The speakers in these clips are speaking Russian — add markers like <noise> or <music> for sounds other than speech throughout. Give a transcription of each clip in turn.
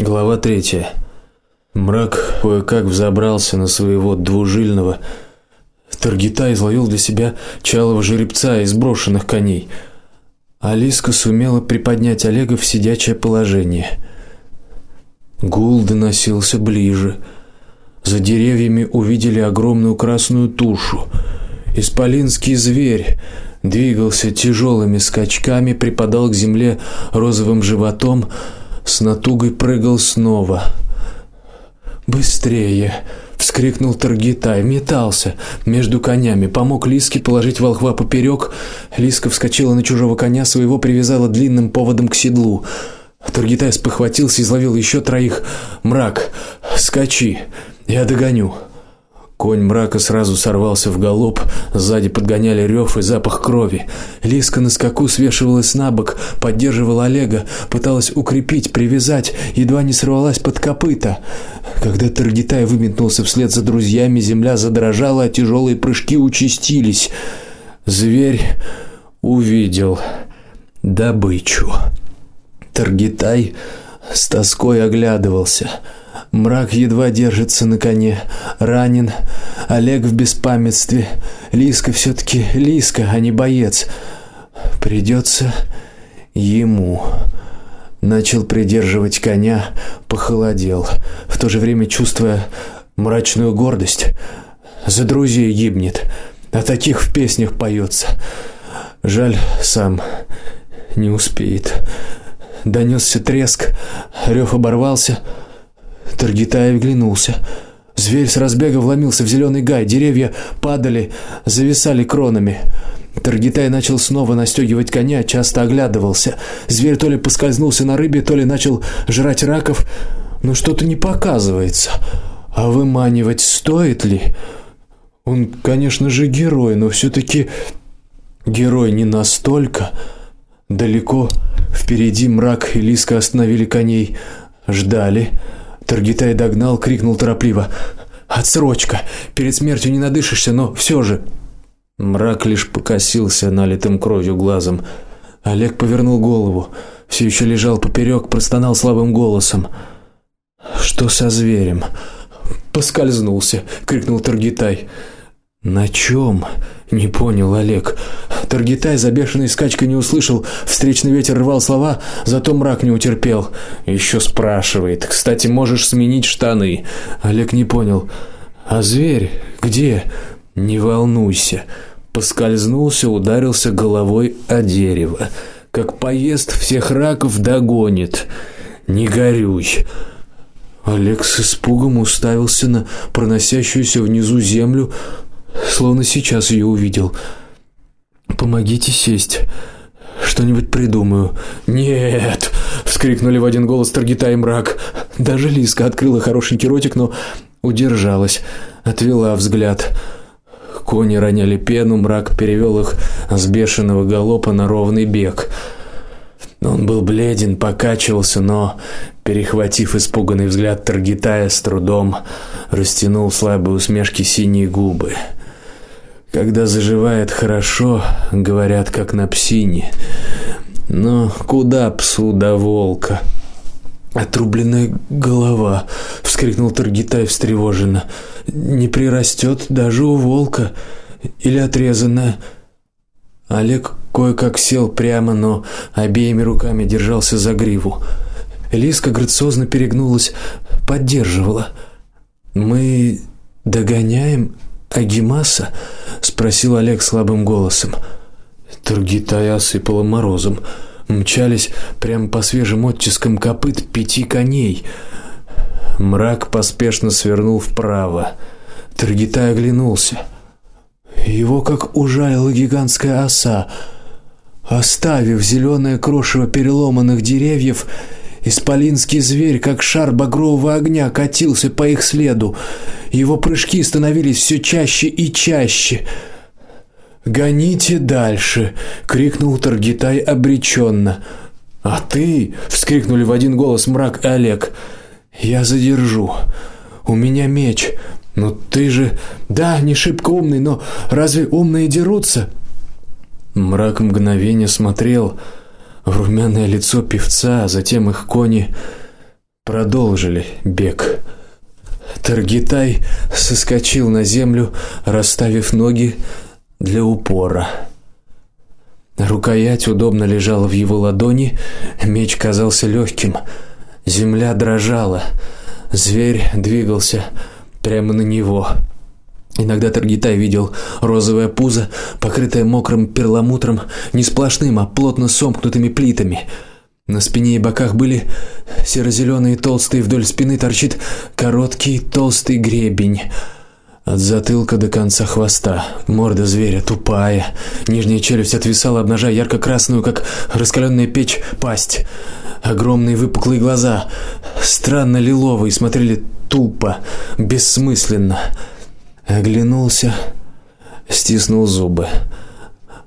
Глава третья. Мрак кое-как взобрался на своего двужильного Таргита изловил для себя чалого жеребца из брошенных коней. Алиска сумела приподнять Олега в сидячее положение. Гул доносился ближе. За деревьями увидели огромную красную тушу. Исполинский зверь двигался тяжелыми скачками, припадал к земле розовым животом, с натугой прыгал снова. Быстрее, вскрикнул Таргитай, метался между конями, помог Лиске положить волхва поперек. Лиска вскочила на чужого коня, своего привязала длинным поводом к седлу. Таргитай спохватился и изловил еще троих. Мрак, скачи, я догоню. Конь мрака сразу сорвался в галоп, сзади подгоняли рев и запах крови. Лиска на скаку свешивалась на бок, поддерживала Олега, пыталась укрепить, привязать, едва не сорвалась под копыта. Когда Таргитай выметнулся вслед за друзьями, земля задрожала, а тяжелые прыжки участились. Зверь увидел добычу. Таргитай с тоской оглядывался. Мрак едва держится на коне, ранен, Олег в беспамятстве. Лиска все таки Лиска, а не боец. Придется ему начал придерживать коня, похолодел, в то же время чувствуя мрачную гордость. За друзей гибнет, а таких в песнях поется. Жаль, сам не успеет. Донесся треск, рев оборвался. Таргитай оглянулся. Зверь с разбега вломился в зеленый гай, деревья падали, зависали кронами. Таргитай начал снова настегивать коня, часто оглядывался. Зверь то ли поскользнулся на рыбе, то ли начал жрать раков, но что-то не показывается. А выманивать стоит ли? Он, конечно же, герой, но все таки герой не настолько. Далеко впереди мрак и Лиска остановили коней, ждали. Таргитай догнал, крикнул торопливо: "Отсрочка! Перед смертью не надышишься, но все же!" Мрак лишь покосился налитым кровью глазом. Олег повернул голову, все еще лежал поперек, простонал слабым голосом: "Что со зверем?" "Поскользнулся", крикнул Таргитай. "На чем? Не понял Олег. Таргитай за бешеной скачкой не услышал, встречный ветер рвал слова, зато мрак не утерпел. Еще спрашивает: "Кстати, можешь сменить штаны?" Олег не понял. "А зверь где?" "Не волнуйся". Поскользнулся, ударился головой о дерево. Как поест, всех раков догонит. Не горюй. Олег с испугом уставился на проносящуюся внизу землю, словно сейчас ее увидел. Помогите сесть. Что-нибудь придумаю. Нет, вскрикнули в один голос Таргита и Мрак. Даже Лиска открыла хорошенький ротик, но удержалась, отвела взгляд. Кони роняли пену, мрак перевел их с бешеного галопа на ровный бег. Он был бледен, покачивался, но, перехватив испуганный взгляд Таргитая, с трудом растянул в слабой усмешке синие губы. Когда заживает хорошо, говорят, как на псине. Но куда псу до волка? Отрубленная голова, вскрикнул Таргитай встревоженно. Не прирастет даже у волка или отрезанная. Олег кое-как сел прямо, но обеими руками держался за гриву. Лиска грациозно перегнулась, поддерживала. Мы догоняем Агимаса? спросил Олег слабым голосом. Тургитая осыпала морозом. Мчались прямо по свежим оттискам копыт пяти коней. Мрак поспешно свернул вправо. Тургитай оглянулся. Его как ужалила гигантская оса. Оставив зеленое крошево переломанных деревьев, Исполинский зверь, как шар багрового огня, катился по их следу. Его прыжки становились все чаще и чаще. "Гоните дальше", крикнул Таргитай обреченно. "А ты?" вскрикнули в один голос Мрак и Олег. "Я задержу. У меня меч. Но ты же, да, не шибко умный, но разве умные дерутся?" Мрак мгновение смотрел румяное лицо певца, а затем их кони продолжили бег. Таргитай соскочил на землю, расставив ноги для упора. Рукоять удобно лежала в его ладони, меч казался легким. Земля дрожала. Зверь двигался прямо на него. Иногда Таргитай видел розовое пузо, покрытое мокрым перламутром, не сплошным, а плотно сомкнутыми плитами. На спине и боках были серо зеленые толстые, вдоль спины торчит короткий толстый гребень. От затылка до конца хвоста. Морда зверя тупая, нижняя челюсть отвисала, обнажая ярко-красную, как раскаленная печь, пасть. Огромные выпуклые глаза, странно лиловые, смотрели тупо, бессмысленно. Оглянулся, стиснул зубы.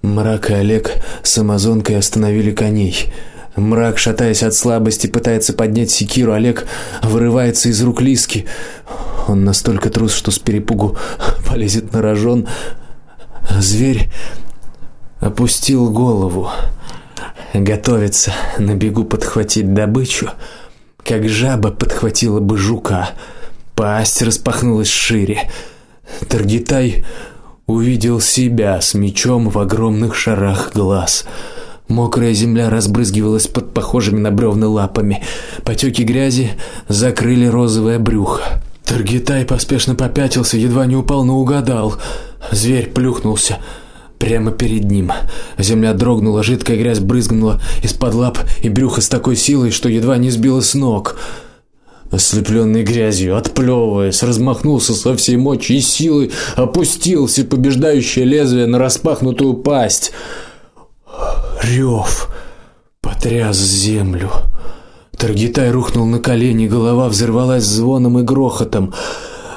Мрак и Олег с амазонкой остановили коней. Мрак, шатаясь от слабости, пытается поднять секиру. Олег вырывается из рук Лиски. Он настолько трус, что с перепугу <laughs> полезет на рожон. Зверь опустил голову, готовится на бегу подхватить добычу, как жаба подхватила бы жука. Пасть распахнулась шире. Таргитай увидел себя с мечом в огромных шарах глаз. Мокрая земля разбрызгивалась под похожими на бревна лапами. Потеки грязи закрыли розовое брюхо. Таргитай поспешно попятился, едва не упал, но угадал. Зверь плюхнулся прямо перед ним. Земля дрогнула, жидкая грязь брызнула из-под лап и брюха с такой силой, что едва не сбила с ног ослепленный грязью, отплевываясь, размахнулся со всей мочи и силой, опустился побеждающее лезвие на распахнутую пасть. Рев потряс землю. Таргитай рухнул на колени, голова взорвалась звоном и грохотом.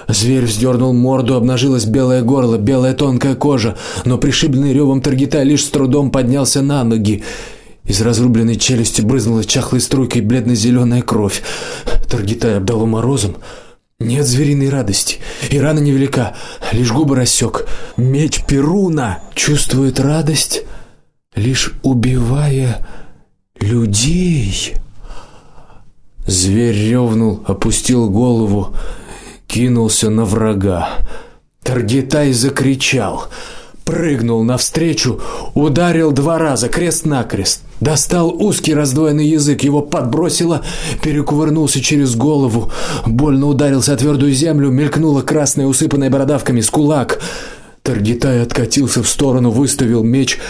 Зверь вздернул морду, обнажилось белое горло, белая тонкая кожа, но пришибленный ревом Таргитай лишь с трудом поднялся на ноги. Из разрубленной челюсти брызнула чахлой струйкой бледно зеленая кровь. Таргитай обдало морозом. Нет звериной радости, и рана невелика, лишь губы рассек. Меч Перуна чувствует радость, лишь убивая людей. Зверь ревнул, опустил голову, кинулся на врага. Таргитай закричал прыгнул навстречу, ударил два раза крест-накрест. Достал узкий раздвоенный язык, его подбросило, перекувырнулся через голову, больно ударился о твердую землю, мелькнула красная усыпанная бородавками с кулак. Таргитай откатился в сторону, выставил меч,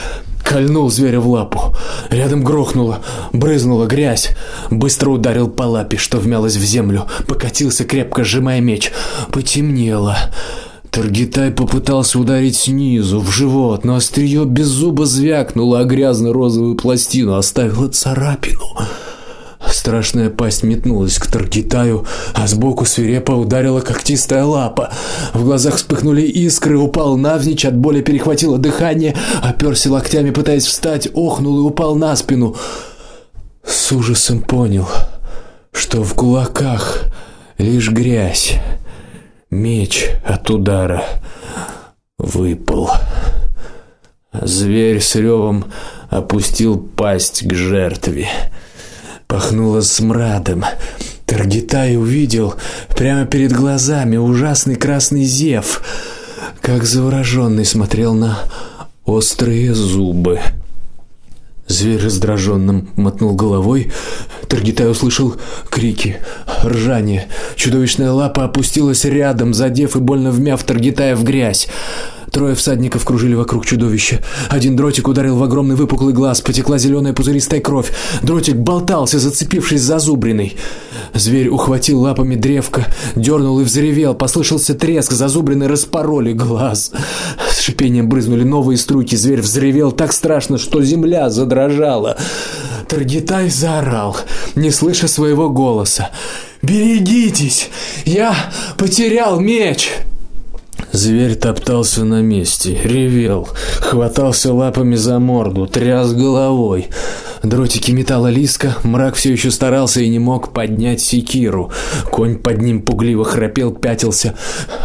кольнул зверя в лапу. Рядом грохнуло, брызнула грязь. Быстро ударил по лапе, что вмялась в землю, покатился крепко сжимая меч. Потемнело. Таргитай попытался ударить снизу в живот, но острие без зуба звякнуло о грязно-розовую пластину, оставило царапину. Страшная пасть метнулась к Таргитаю, а сбоку свирепо ударила когтистая лапа. В глазах вспыхнули искры, упал навзничь, от боли перехватило дыхание, оперся локтями, пытаясь встать, охнул и упал на спину. С ужасом понял, что в кулаках лишь грязь. Меч от удара выпал. Зверь с ревом опустил пасть к жертве. Пахнуло смрадом. Таргитай увидел прямо перед глазами ужасный красный зев, как завороженный смотрел на острые зубы. Зверь раздраженно мотнул головой. Таргитай услышал крики, ржание. Чудовищная лапа опустилась рядом, задев и больно вмяв Таргитая в грязь. Трое всадников кружили вокруг чудовища. Один дротик ударил в огромный выпуклый глаз, потекла зеленая пузыристая кровь. Дротик болтался, зацепившись за зубриной. Зверь ухватил лапами древко, дернул и взревел. Послышался треск, зазубрины распороли глаз. Шипением брызнули новые струйки. Зверь взревел так страшно, что земля задрожала. Таргитай заорал, не слыша своего голоса. «Берегитесь! Я потерял меч!» Зверь топтался на месте, ревел, хватался лапами за морду, тряс головой. Дротики металла лиска, мрак все еще старался и не мог поднять секиру. Конь под ним пугливо храпел, пятился.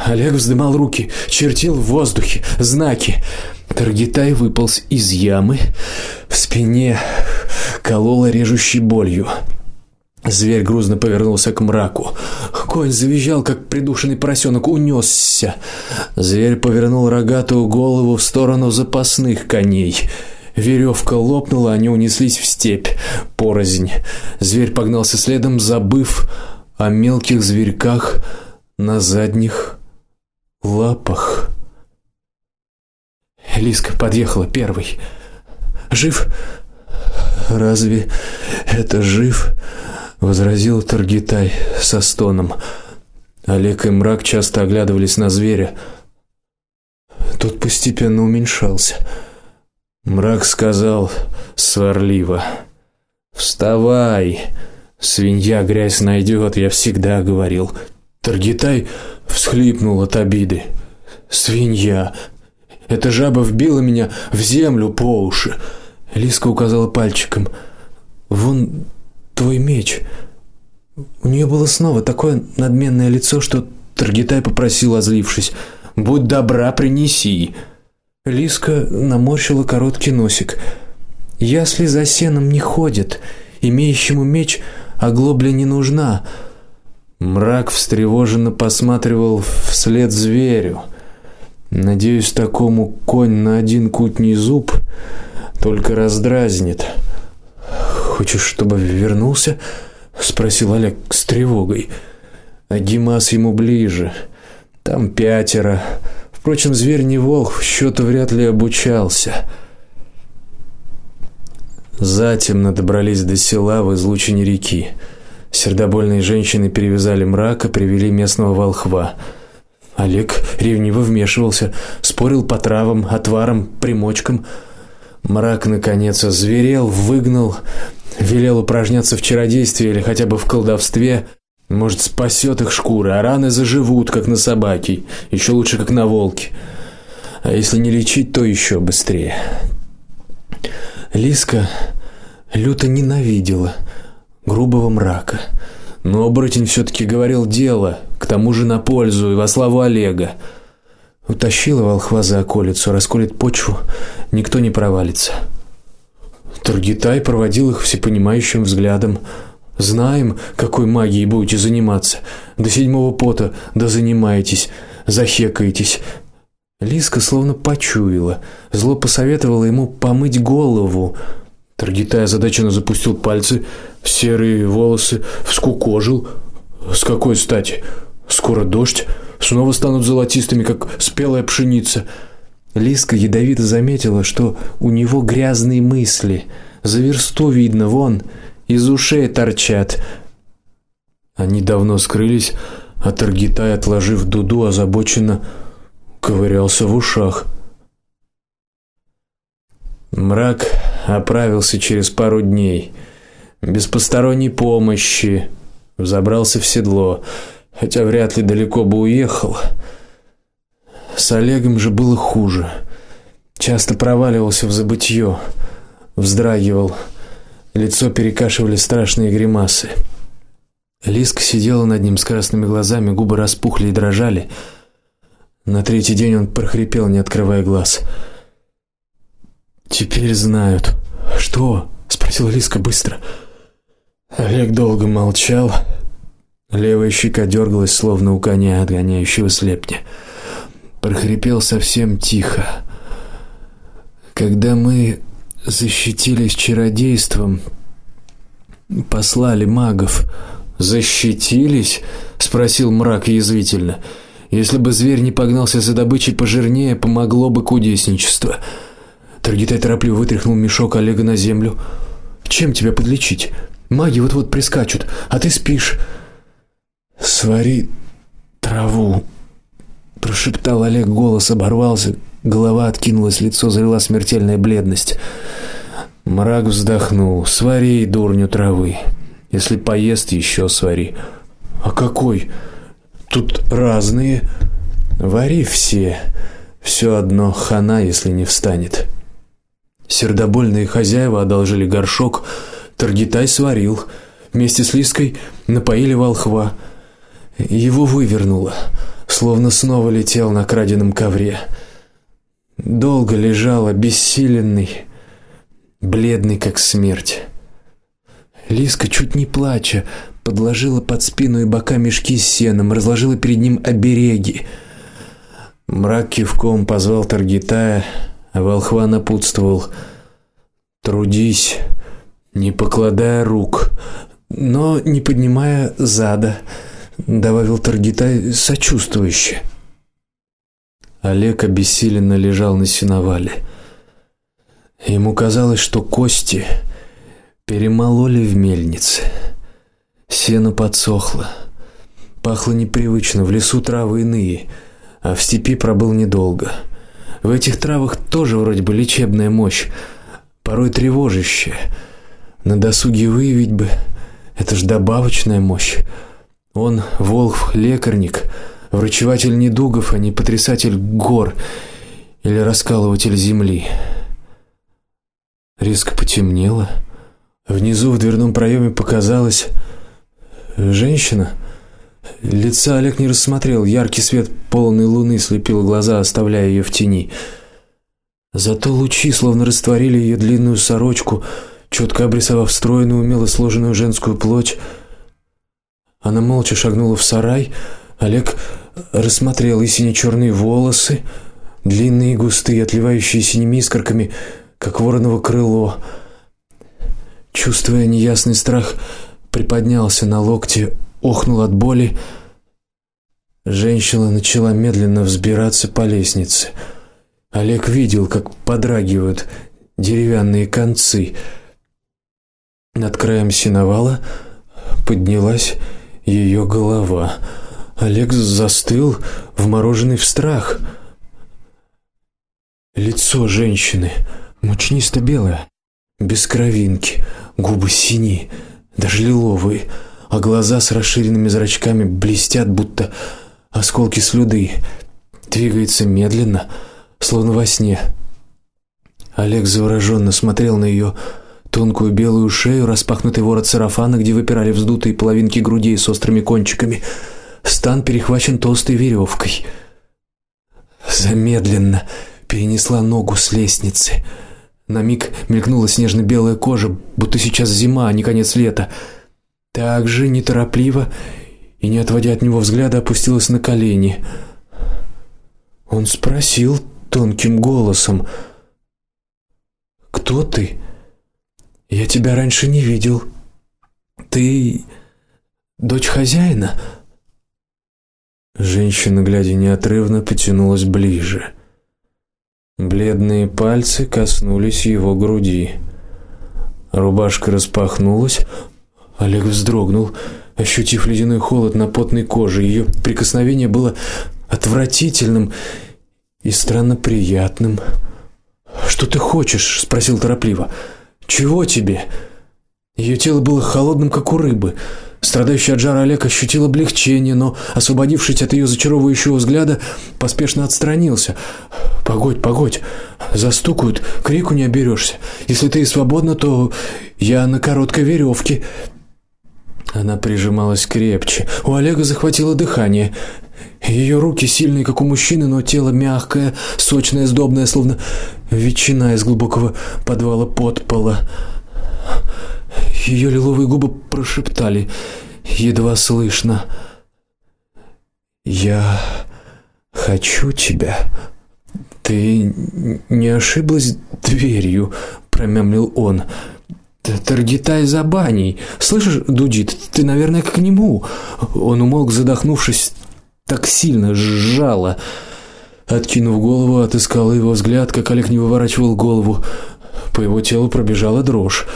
Олег вздымал руки, чертил в воздухе знаки. Таргитай выполз из ямы, в спине кололо режущей болью. Зверь грузно повернулся к мраку. Конь завизжал, как придушенный поросенок, унесся. Зверь повернул рогатую голову в сторону запасных коней. Веревка лопнула, они унеслись в степь порознь. Зверь погнался следом, забыв о мелких зверьках на задних лапах. Лиска подъехала первой. Жив? Разве это жив? Возразил Таргитай со стоном. Олег и Мрак часто оглядывались на зверя. Тот постепенно уменьшался. Мрак сказал сварливо: "Вставай, свинья грязь найдет, я всегда говорил". Таргитай всхлипнул от обиды. "Свинья, эта жаба вбила меня в землю по уши". Лиска указала пальчиком. "Вон твой меч. У нее было снова такое надменное лицо, что Таргитай попросил, озлившись: "Будь добра, принеси". Лиска наморщила короткий носик. Ясли за сеном не ходят, имеющему меч оглобля не нужна. Мрак встревоженно посматривал вслед зверю. Надеюсь, такому конь на один кутний зуб только раздразнит. Хочешь, чтобы вернулся? спросил Олег с тревогой. А Димас ему ближе. Там пятеро. Впрочем, зверь не волк, счету вряд ли обучался. Затем добрались до села в излучине реки. Сердобольные женщины перевязали мрака, привели местного волхва. Олег ревниво вмешивался, спорил по травам, отварам, примочкам. Мрак наконец озверел, выгнал, велел упражняться в чародействе или хотя бы в колдовстве. Может, спасет их шкуры, а раны заживут, как на собаке, еще лучше, как на волке. А если не лечить, то еще быстрее. Лиска люто ненавидела грубого мрака. Но оборотень все таки говорил дело, к тому же на пользу и во славу Олега. Утащила волхва за околицу, расколет почву, никто не провалится. Таргитай проводил их всепонимающим взглядом. Знаем, какой магией будете заниматься. До седьмого пота да занимаетесь, захекаетесь. Лиска словно почуяла, зло посоветовала ему помыть голову. Таргитай озадаченно запустил пальцы в серые волосы, вскукожил. С какой стати? Скоро дождь, снова станут золотистыми, как спелая пшеница. Лиска ядовито заметила, что у него грязные мысли. За версту видно, вон из ушей торчат. Они давно скрылись, а Таргитай, отложив дуду, озабоченно ковырялся в ушах. Мрак оправился через пару дней без посторонней помощи, забрался в седло, хотя вряд ли далеко бы уехал. С Олегом же было хуже. Часто проваливался в забытье, вздрагивал, лицо перекашивали страшные гримасы. Лиска сидела над ним с красными глазами, губы распухли и дрожали. На третий день он прохрипел, не открывая глаз. Теперь знают. Что? спросила Лиска быстро. Олег долго молчал. Левая щека дергалась, словно у коня, отгоняющего слепня прохрипел совсем тихо. Когда мы защитились чародейством, послали магов, защитились, спросил мрак язвительно. Если бы зверь не погнался за добычей пожирнее, помогло бы кудесничество. Таргитай торопливо вытряхнул мешок Олега на землю. Чем тебя подлечить? Маги вот-вот прискачут, а ты спишь. Свари траву, прошептал Олег, голос оборвался, голова откинулась, лицо залила смертельная бледность. Мрак вздохнул. Свари дурню травы. Если поест, еще свари. А какой? Тут разные. Вари все. Все одно хана, если не встанет. Сердобольные хозяева одолжили горшок, Таргитай сварил, вместе с Лиской напоили волхва. Его вывернуло словно снова летел на краденом ковре. Долго лежал обессиленный, бледный как смерть. Лиска чуть не плача подложила под спину и бока мешки с сеном, разложила перед ним обереги. Мрак кивком позвал Таргитая, а волхва напутствовал: "Трудись, не покладая рук, но не поднимая зада", добавил Таргитай сочувствующе. Олег обессиленно лежал на сеновале. Ему казалось, что кости перемололи в мельнице. Сено подсохло. Пахло непривычно, в лесу травы иные, а в степи пробыл недолго. В этих травах тоже вроде бы лечебная мощь, порой тревожащая. На досуге выявить бы это ж добавочная мощь. Он волк, лекарник, врачеватель недугов, а не потрясатель гор или раскалыватель земли. Резко потемнело. Внизу в дверном проеме показалась женщина. Лица Олег не рассмотрел, яркий свет полной луны слепил глаза, оставляя ее в тени. Зато лучи словно растворили ее длинную сорочку, четко обрисовав стройную, умело сложенную женскую плоть. Она молча шагнула в сарай. Олег рассмотрел и сине-черные волосы, длинные, густые, отливающие синими искорками, как вороново крыло. Чувствуя неясный страх, приподнялся на локте, охнул от боли. Женщина начала медленно взбираться по лестнице. Олег видел, как подрагивают деревянные концы. Над краем сеновала поднялась ее голова. Олег застыл, вмороженный в страх. Лицо женщины мучнисто-белое, без кровинки, губы синие, даже лиловые, а глаза с расширенными зрачками блестят, будто осколки слюды. Двигается медленно, словно во сне. Олег завороженно смотрел на ее тонкую белую шею, распахнутый ворот сарафана, где выпирали вздутые половинки грудей с острыми кончиками. Стан перехвачен толстой веревкой. Замедленно перенесла ногу с лестницы. На миг мелькнула снежно-белая кожа, будто сейчас зима, а не конец лета. Так же неторопливо и не отводя от него взгляда, опустилась на колени. Он спросил тонким голосом: "Кто ты? Я тебя раньше не видел. Ты дочь хозяина?" Женщина, глядя неотрывно, потянулась ближе. Бледные пальцы коснулись его груди. Рубашка распахнулась. Олег вздрогнул, ощутив ледяной холод на потной коже. Ее прикосновение было отвратительным и странно приятным. "Что ты хочешь?" спросил торопливо. "Чего тебе?" Ее тело было холодным, как у рыбы. Страдающий от жара Олег ощутил облегчение, но, освободившись от ее зачаровывающего взгляда, поспешно отстранился. Погодь, погодь. Застукают, крику не оберешься. Если ты свободна, то я на короткой веревке. Она прижималась крепче. У Олега захватило дыхание. Ее руки сильные, как у мужчины, но тело мягкое, сочное, сдобное, словно ветчина из глубокого подвала подпола. Ее лиловые губы прошептали едва слышно: "Я хочу тебя". Ты не ошиблась дверью, промямлил он. Таргитай за баней. Слышишь, Дудит, ты, наверное, к нему. Он умолк, задохнувшись, так сильно сжало. Откинув голову, отыскал его взгляд, как Олег не выворачивал голову. По его телу пробежала дрожь.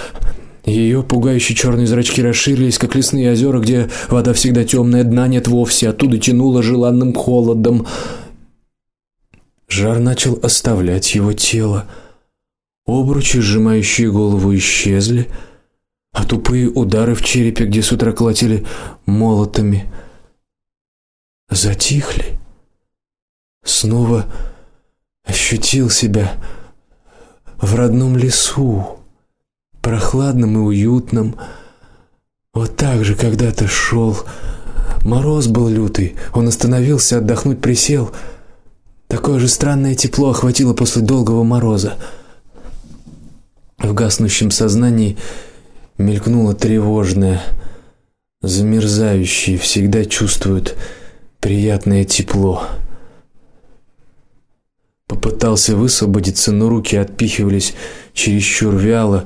Ее пугающие черные зрачки расширились, как лесные озера, где вода всегда темная, дна нет вовсе, оттуда тянуло желанным холодом. Жар начал оставлять его тело. Обручи, сжимающие голову, исчезли, а тупые удары в черепе, где с утра колотили молотами, затихли. Снова ощутил себя в родном лесу прохладным и уютным. Вот так же когда-то шел. Мороз был лютый. Он остановился отдохнуть, присел. Такое же странное тепло охватило после долгого мороза. В гаснущем сознании мелькнуло тревожное, замерзающие всегда чувствуют приятное тепло. Попытался высвободиться, но руки отпихивались чересчур вяло,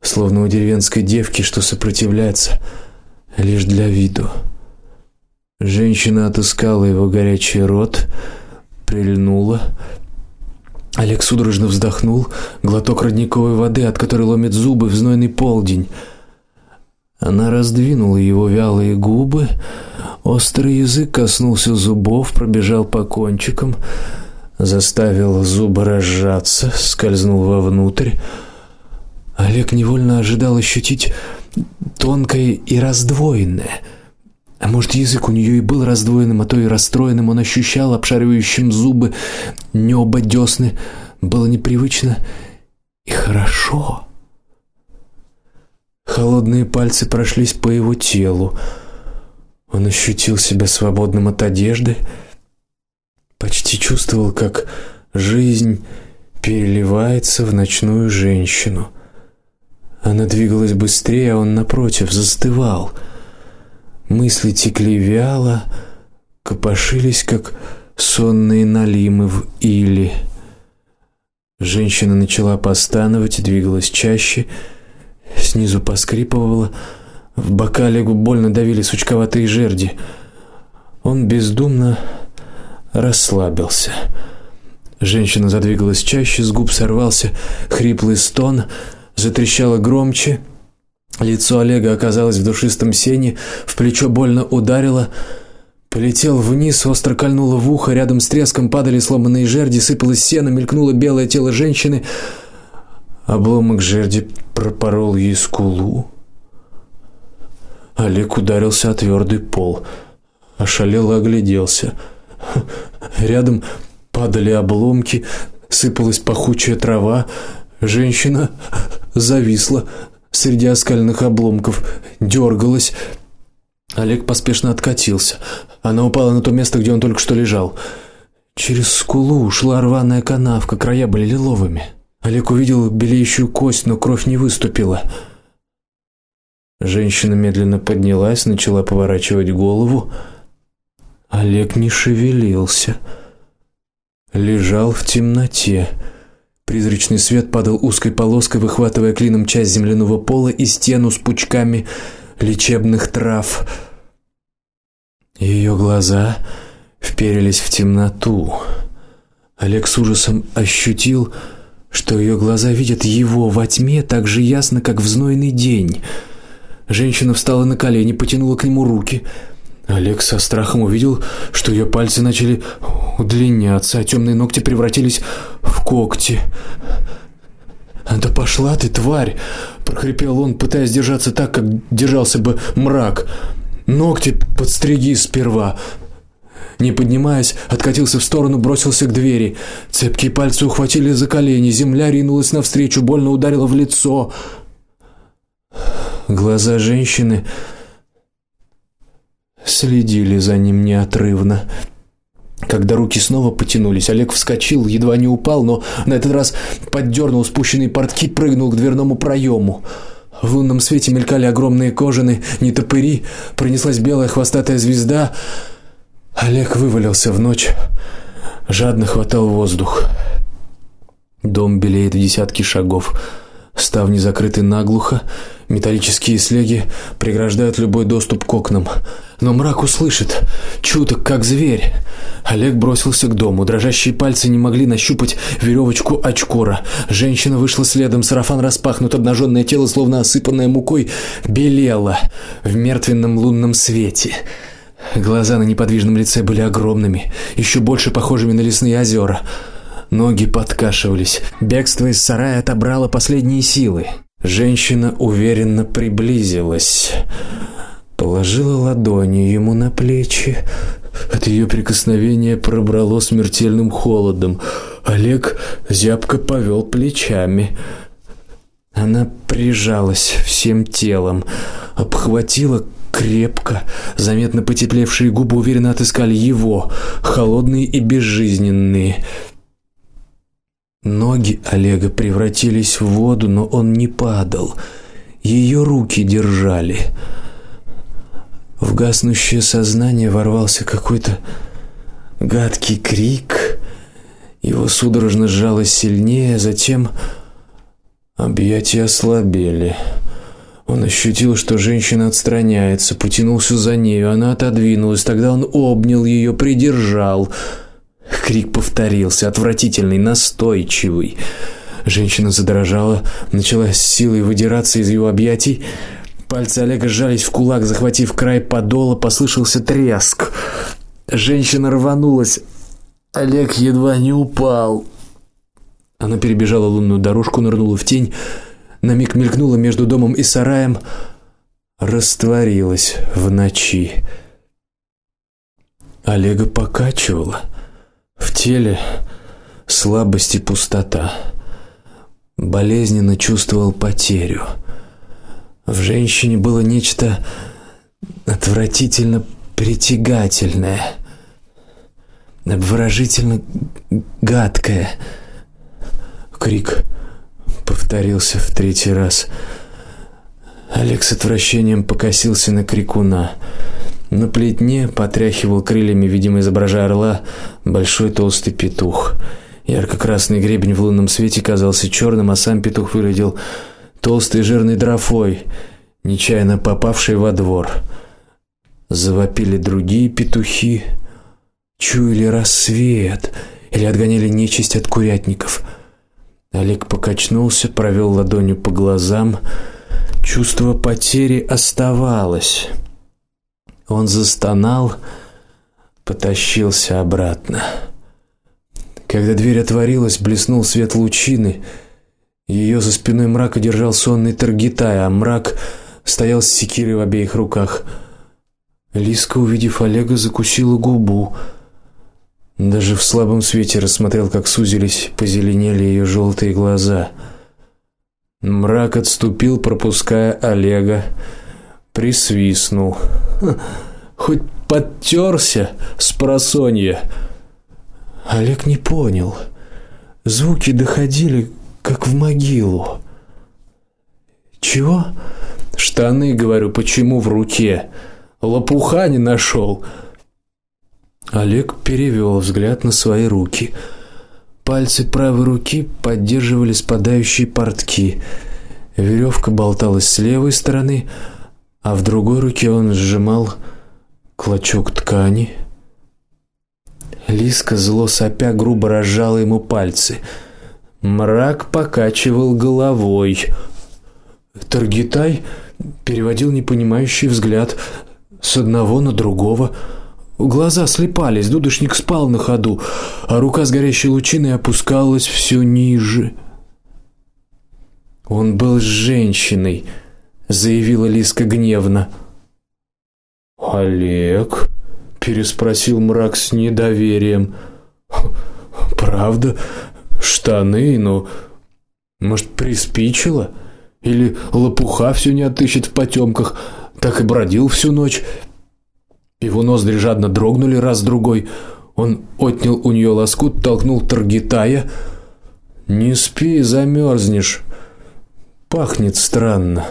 словно у деревенской девки, что сопротивляется лишь для виду. Женщина отыскала его горячий рот, прильнула. Олег судорожно вздохнул, глоток родниковой воды, от которой ломит зубы в знойный полдень. Она раздвинула его вялые губы, острый язык коснулся зубов, пробежал по кончикам, заставил зубы разжаться, скользнул вовнутрь. Олег невольно ожидал ощутить тонкое и раздвоенное. А может, язык у нее и был раздвоенным, а то и расстроенным, он ощущал обшаривающим зубы небо десны, было непривычно и хорошо. Холодные пальцы прошлись по его телу. Он ощутил себя свободным от одежды, почти чувствовал, как жизнь переливается в ночную женщину. Она двигалась быстрее, а он напротив застывал. Мысли текли вяло, копошились как сонные налимы в иле. Женщина начала постановать, двигалась чаще, снизу поскрипывала, в бока Олегу больно давили сучковатые жерди. Он бездумно расслабился. Женщина задвигалась чаще, с губ сорвался хриплый стон, затрещало громче. Лицо Олега оказалось в душистом сене, в плечо больно ударило, полетел вниз, остро кольнуло в ухо, рядом с треском падали сломанные жерди, сыпалось сено, мелькнуло белое тело женщины. Обломок жерди пропорол ей скулу. Олег ударился о твердый пол, ошалело огляделся. Рядом падали обломки, сыпалась пахучая трава. Женщина зависла среди оскальных обломков, дергалась. Олег поспешно откатился. Она упала на то место, где он только что лежал. Через скулу ушла рваная канавка, края были лиловыми. Олег увидел белеющую кость, но кровь не выступила. Женщина медленно поднялась, начала поворачивать голову. Олег не шевелился, лежал в темноте. Призрачный свет падал узкой полоской, выхватывая клином часть земляного пола и стену с пучками лечебных трав. Ее глаза вперились в темноту. Олег с ужасом ощутил, что ее глаза видят его во тьме так же ясно, как в знойный день. Женщина встала на колени, потянула к нему руки. Олег со страхом увидел, что ее пальцы начали удлиняться, а темные ногти превратились в когти. "Да пошла ты, тварь", прохрипел он, пытаясь держаться так, как держался бы мрак. "Ногти подстриги сперва". Не поднимаясь, откатился в сторону, бросился к двери. Цепкие пальцы ухватили за колени, земля ринулась навстречу, больно ударила в лицо. Глаза женщины следили за ним неотрывно. Когда руки снова потянулись, Олег вскочил, едва не упал, но на этот раз поддернул спущенные портки, прыгнул к дверному проему. В лунном свете мелькали огромные кожаные нетопыри, пронеслась белая хвостатая звезда. Олег вывалился в ночь, жадно хватал воздух. Дом белеет в десятки шагов. Ставни закрыты наглухо, металлические слеги преграждают любой доступ к окнам. Но мрак услышит, чуток как зверь. Олег бросился к дому. Дрожащие пальцы не могли нащупать веревочку очкора. Женщина вышла следом, сарафан распахнут, обнаженное тело, словно осыпанное мукой, белело в мертвенном лунном свете. Глаза на неподвижном лице были огромными, еще больше похожими на лесные озера. Ноги подкашивались. Бегство из сарая отобрало последние силы. Женщина уверенно приблизилась, положила ладони ему на плечи. От ее прикосновения пробрало смертельным холодом. Олег зябко повел плечами. Она прижалась всем телом, обхватила крепко. Заметно потеплевшие губы уверенно отыскали его, холодные и безжизненные. Ноги Олега превратились в воду, но он не падал. ее руки держали. В гаснущее сознание ворвался какой-то гадкий крик. Его судорожно сжалось сильнее, затем объятия ослабели. Он ощутил, что женщина отстраняется, потянулся за ней, она отодвинулась. Тогда он обнял ее, придержал. Крик повторился, отвратительный, настойчивый. Женщина задрожала, начала с силой выдираться из его объятий. Пальцы Олега сжались в кулак, захватив край подола, послышался треск. Женщина рванулась. Олег едва не упал. Она перебежала лунную дорожку, нырнула в тень, на миг мелькнула между домом и сараем, растворилась в ночи. Олега покачивало. В теле слабость и пустота. Болезненно чувствовал потерю. В женщине было нечто отвратительно притягательное, обворожительно гадкое. Крик повторился в третий раз. Олег с отвращением покосился на крикуна. На плетне потряхивал крыльями, видимо, изображая орла, большой толстый петух. Ярко-красный гребень в лунном свете казался черным, а сам петух выглядел толстой жирной дрофой, нечаянно попавшей во двор. Завопили другие петухи, чуяли рассвет или отгоняли нечисть от курятников. Олег покачнулся, провел ладонью по глазам. Чувство потери оставалось. Он застонал, потащился обратно. Когда дверь отворилась, блеснул свет лучины. Ее за спиной мрака держал сонный Таргитай, а мрак стоял с секирой в обеих руках. Лиска, увидев Олега, закусила губу. Даже в слабом свете рассмотрел, как сузились, позеленели ее желтые глаза. Мрак отступил, пропуская Олега, присвистнул. Хоть подтерся с просонья. Олег не понял. Звуки доходили как в могилу. Чего? Штаны, говорю, почему в руке? Лопуха не нашел. Олег перевел взгляд на свои руки. Пальцы правой руки поддерживали спадающие портки. Веревка болталась с левой стороны, а в другой руке он сжимал клочок ткани. Лиска зло сопя грубо разжала ему пальцы. Мрак покачивал головой. Таргитай переводил непонимающий взгляд с одного на другого. Глаза слепались, дудошник спал на ходу, а рука с горящей лучиной опускалась все ниже. Он был женщиной, заявила Лиска гневно. Олег переспросил мрак с недоверием. Правда? Штаны, ну, может, приспичило? Или лопуха все не отыщет в потемках, так и бродил всю ночь. Его ноздри жадно дрогнули раз другой. Он отнял у нее лоскут, толкнул Таргитая. Не спи, замерзнешь. Пахнет странно.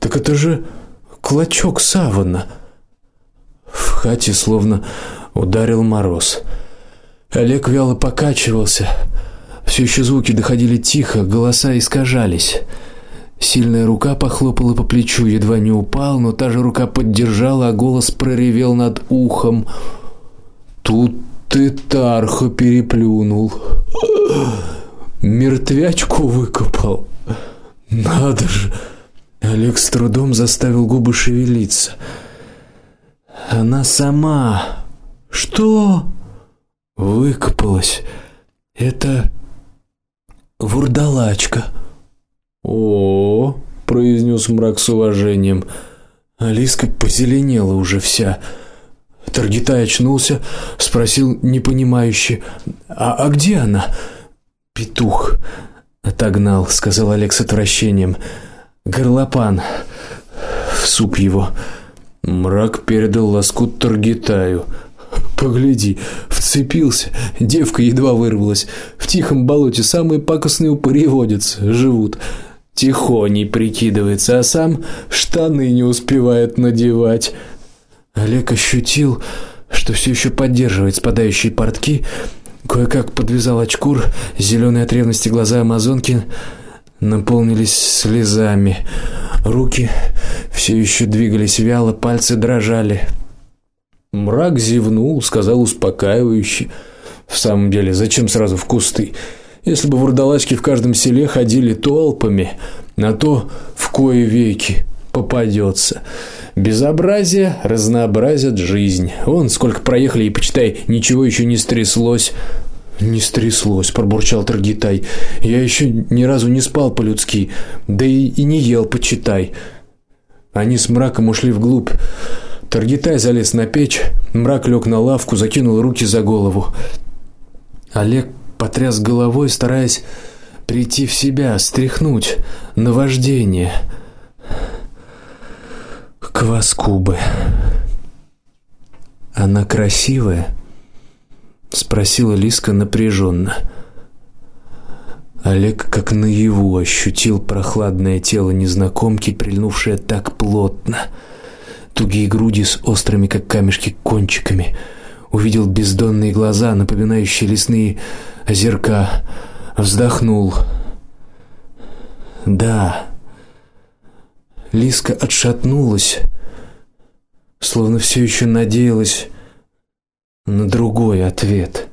Так это же клочок савана. В хате словно ударил мороз. Олег вяло покачивался. Все еще звуки доходили тихо, голоса искажались. Сильная рука похлопала по плечу, едва не упал, но та же рука поддержала, а голос проревел над ухом. Тут ты тарха переплюнул. Мертвячку выкопал. Надо же. Олег с трудом заставил губы шевелиться. Она сама. Что? Выкопалась. Это вурдалачка. О, произнес мрак с уважением. Алиска позеленела уже вся. Таргитай очнулся, спросил непонимающе: "А а где она?" "Петух отогнал", сказал Олег с отвращением. "Горлопан в суп его". Мрак передал лоскут Таргитаю. Погляди, вцепился. Девка едва вырвалась. В тихом болоте самые пакостные упыри водятся, живут. Тихоней прикидывается, а сам штаны не успевает надевать. Олег ощутил, что все еще поддерживает спадающие портки, кое-как подвязал очкур, зеленые от ревности глаза амазонки наполнились слезами. Руки все еще двигались вяло, пальцы дрожали. Мрак зевнул, сказал успокаивающе: "В самом деле, зачем сразу в кусты? Если бы вурдалачки в каждом селе ходили толпами, на то в кое веки попадется. Безобразие разнообразят жизнь. Вон сколько проехали и почитай, ничего еще не стряслось. Не стряслось, пробурчал Таргитай. Я еще ни разу не спал по-людски, да и, и не ел, почитай. Они с мраком ушли вглубь. Таргитай залез на печь, мрак лег на лавку, закинул руки за голову. Олег потряс головой, стараясь прийти в себя, стряхнуть наваждение. Кваскубы. Она красивая, спросила Лиска напряженно. Олег как наяву ощутил прохладное тело незнакомки, прильнувшее так плотно. Тугие груди с острыми как камешки кончиками. Увидел бездонные глаза, напоминающие лесные озерка, вздохнул. Да. Лиска отшатнулась, словно все еще надеялась на другой ответ.